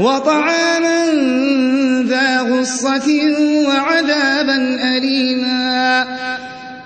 وطعاما ذا غصة وعذابا أليما